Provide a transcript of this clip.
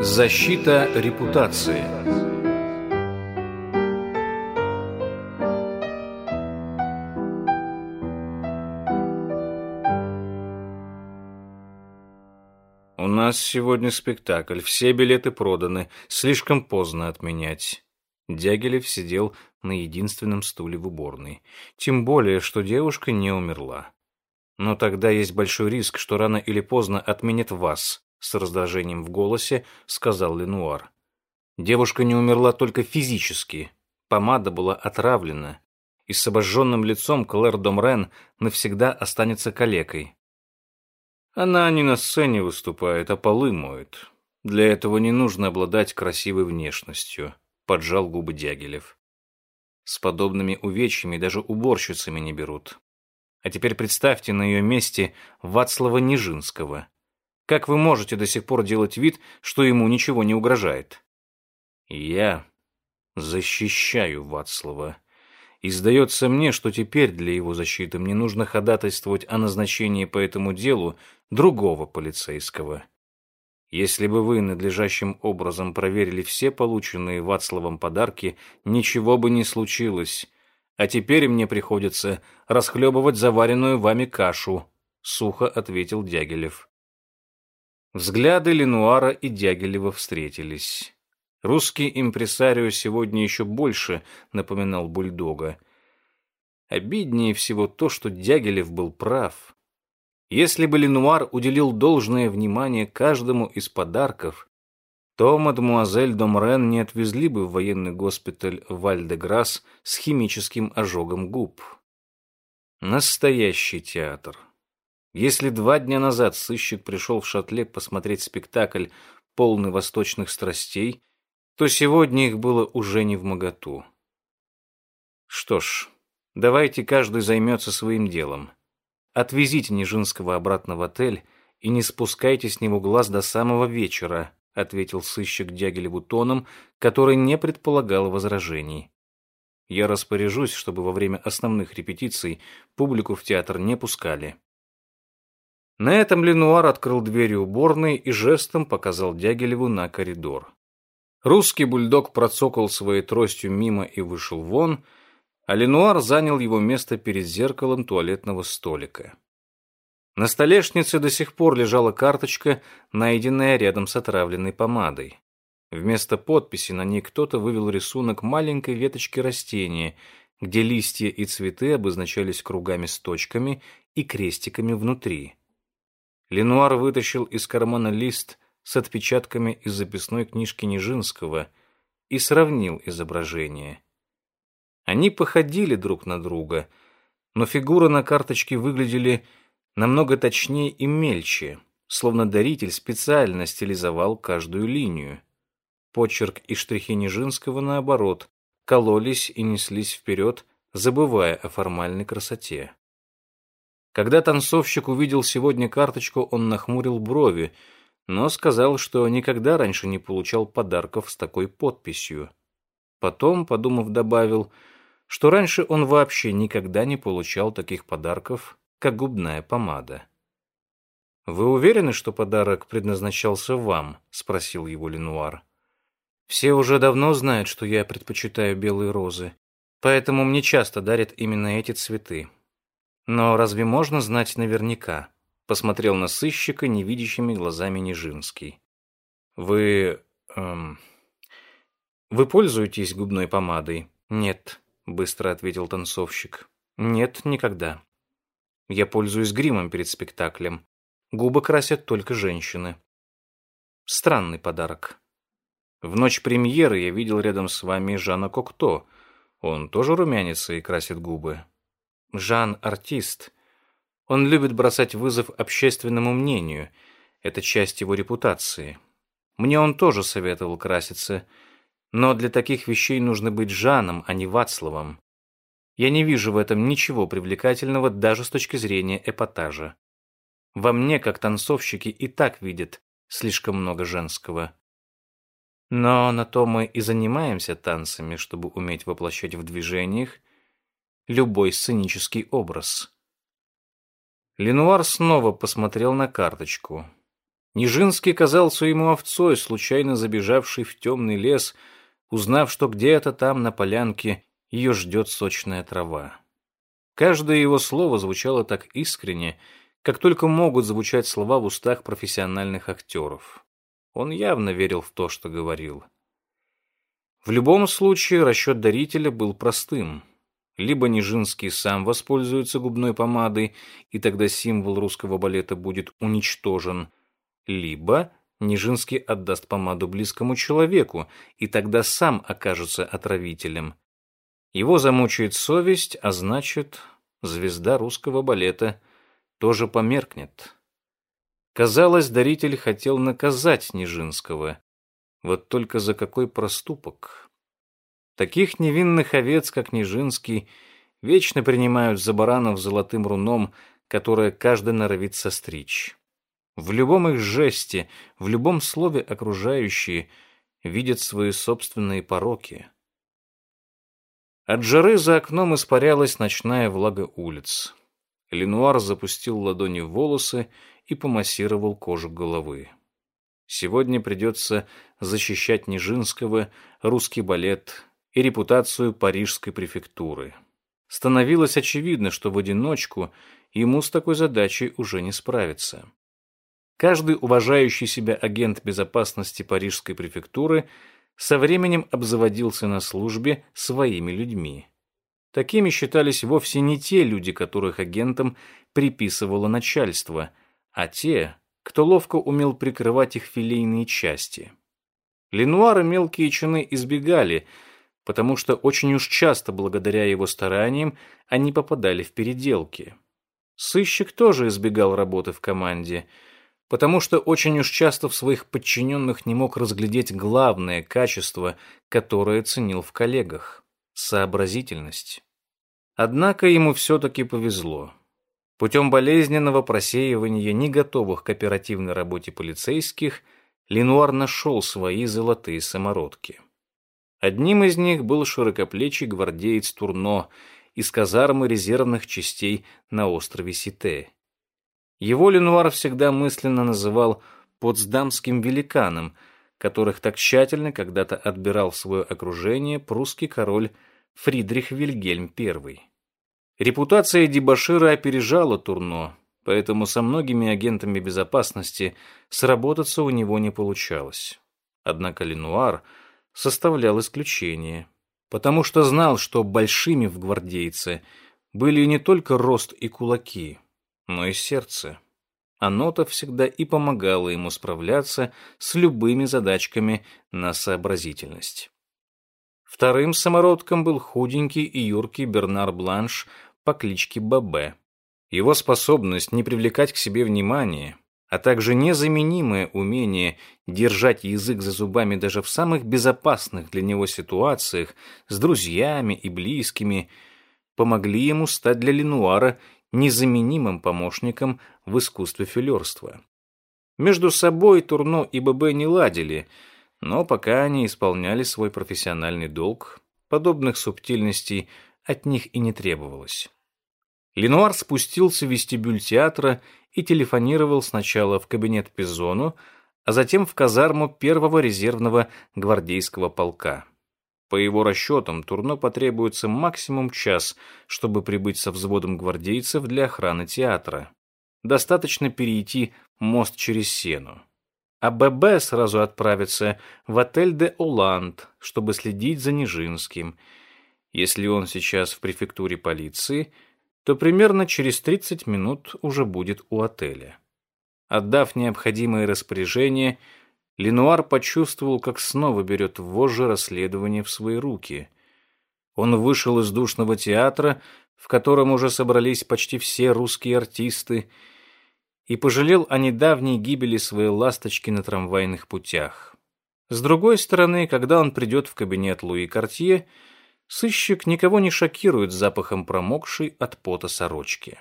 Защита репутации У нас сегодня спектакль, все билеты проданы, слишком поздно отменять. Дягилев сидел на единственном стуле в уборной. Тем более, что девушка не умерла. Но тогда есть большой риск, что рано или поздно отменят вас, с раздражением в голосе сказал Ленуар. Девушка не умерла только физически. Помада была отравлена, и с обожженным лицом Клэр Домрен навсегда останется калекой. Она не на сцене выступает, а полы моет. Для этого не нужно обладать красивой внешностью, поджал губы Дягилев. С подобными увечьями даже уборщицами не берут. А теперь представьте на ее месте Вацлава Нижинского. Как вы можете до сих пор делать вид, что ему ничего не угрожает? Я защищаю Вацлава. И сдается мне, что теперь для его защиты мне нужно ходатайствовать о назначении по этому делу другого полицейского. Если бы вы надлежащим образом проверили все полученные Вацлавом подарки, ничего бы не случилось. А теперь мне приходится расхлебывать заваренную вами кашу, — сухо ответил Дягилев. Взгляды Ленуара и Дягилева встретились. Русский импресарио сегодня еще больше напоминал бульдога. Обиднее всего то, что Дягилев был прав. Если бы Ленуар уделил должное внимание каждому из подарков, то мадемуазель Домрен не отвезли бы в военный госпиталь Вальдеграсс с химическим ожогом губ. Настоящий театр. Если два дня назад сыщик пришел в Шатле посмотреть спектакль, полный восточных страстей, то сегодня их было уже не в моготу. Что ж, давайте каждый займется своим делом. Отвезите Нижинского обратно в отель и не спускайте с него глаз до самого вечера, ответил сыщик Дягилеву тоном, который не предполагал возражений. Я распоряжусь, чтобы во время основных репетиций публику в театр не пускали. На этом Ленуар открыл дверь уборной и жестом показал Дягилеву на коридор. Русский бульдог процокал своей тростью мимо и вышел вон, а Ленуар занял его место перед зеркалом туалетного столика. На столешнице до сих пор лежала карточка, найденная рядом с отравленной помадой. Вместо подписи на ней кто-то вывел рисунок маленькой веточки растения, где листья и цветы обозначались кругами с точками и крестиками внутри. Ленуар вытащил из кармана лист с отпечатками из записной книжки Нижинского и сравнил изображения. Они походили друг на друга, но фигуры на карточке выглядели намного точнее и мельче, словно даритель специально стилизовал каждую линию. Почерк и штрихи Нижинского, наоборот, кололись и неслись вперед, забывая о формальной красоте. Когда танцовщик увидел сегодня карточку, он нахмурил брови, но сказал, что никогда раньше не получал подарков с такой подписью. Потом, подумав, добавил — что раньше он вообще никогда не получал таких подарков, как губная помада. «Вы уверены, что подарок предназначался вам?» — спросил его Ленуар. «Все уже давно знают, что я предпочитаю белые розы, поэтому мне часто дарят именно эти цветы. Но разве можно знать наверняка?» — посмотрел на сыщика невидящими глазами Нижинский. «Вы... Эм, вы пользуетесь губной помадой?» «Нет», быстро ответил танцовщик. Нет, никогда. Я пользуюсь гримом перед спектаклем. Губы красят только женщины. Странный подарок. В ночь премьеры я видел рядом с вами Жана Кокто. Он тоже румянится и красит губы. Жан — артист. Он любит бросать вызов общественному мнению. Это часть его репутации. Мне он тоже советовал краситься — но для таких вещей нужно быть Жаном, а не Вацлавом. Я не вижу в этом ничего привлекательного даже с точки зрения эпатажа. Во мне, как танцовщики, и так видят слишком много женского. Но на то мы и занимаемся танцами, чтобы уметь воплощать в движениях любой сценический образ. Ленуар снова посмотрел на карточку. Нижинский казался ему овцой, случайно забежавшей в темный лес, узнав, что где-то там на полянке ее ждет сочная трава. Каждое его слово звучало так искренне, как только могут звучать слова в устах профессиональных актеров. Он явно верил в то, что говорил. В любом случае расчет дарителя был простым. Либо Нижинский сам воспользуется губной помадой, и тогда символ русского балета будет уничтожен, либо Нижинский отдаст помаду близкому человеку, и тогда сам окажется отравителем. Его замучает совесть, а значит, звезда русского балета тоже померкнет. Казалось, даритель хотел наказать Нижинского. Вот только за какой проступок? Таких невинных овец, как Нижинский, вечно принимают за баранов золотым руном, которое каждый норовит состричь. В любом их жесте, в любом слове окружающие видят свои собственные пороки. От жары за окном испарялась ночная влага улиц. Ленуар запустил ладони в волосы и помассировал кожу головы. Сегодня придется защищать Нижинского, русский балет и репутацию парижской префектуры. Становилось очевидно, что в одиночку ему с такой задачей уже не справиться. Каждый уважающий себя агент безопасности парижской префектуры – со временем обзаводился на службе своими людьми. Такими считались вовсе не те люди, которых агентам приписывало начальство, а те, кто ловко умел прикрывать их филейные части. Ленуара мелкие чины избегали, потому что очень уж часто, благодаря его стараниям, они попадали в переделки. Сыщик тоже избегал работы в команде – потому что очень уж часто в своих подчиненных не мог разглядеть главное качество, которое ценил в коллегах – сообразительность. Однако ему все-таки повезло. Путем болезненного просеивания не готовых к оперативной работе полицейских Ленуар нашел свои золотые самородки. Одним из них был широкоплечий гвардеец Турно из казармы резервных частей на острове Сите. Его Ленуар всегда мысленно называл «потсдамским великаном», которых так тщательно когда-то отбирал в свое окружение прусский король Фридрих Вильгельм I. Репутация дебошира опережала Турно, поэтому со многими агентами безопасности сработаться у него не получалось. Однако Ленуар составлял исключение, потому что знал, что большими в гвардейце были не только рост и кулаки – но и сердце. Оно-то всегда и помогало ему справляться с любыми задачками на сообразительность. Вторым самородком был худенький и юркий Бернар Бланш по кличке Бабе. Его способность не привлекать к себе внимания, а также незаменимое умение держать язык за зубами даже в самых безопасных для него ситуациях с друзьями и близкими, помогли ему стать для Ленуара незаменимым помощником в искусстве филерства. Между собой Турно и ББ не ладили, но пока они исполняли свой профессиональный долг, подобных субтильностей от них и не требовалось. Ленуар спустился в вестибюль театра и телефонировал сначала в кабинет Пизону, а затем в казарму первого резервного гвардейского полка. По его расчетам, Турно потребуется максимум час, чтобы прибыть со взводом гвардейцев для охраны театра. Достаточно перейти мост через Сену. А ББ сразу отправится в отель де Оланд, чтобы следить за Нижинским. Если он сейчас в префектуре полиции, то примерно через 30 минут уже будет у отеля. Отдав необходимые распоряжения, Ленуар почувствовал, как снова берет вожжи расследование в свои руки. Он вышел из душного театра, в котором уже собрались почти все русские артисты, и пожалел о недавней гибели своей ласточки на трамвайных путях. С другой стороны, когда он придет в кабинет Луи Кортье, сыщик никого не шокирует запахом промокшей от пота сорочки.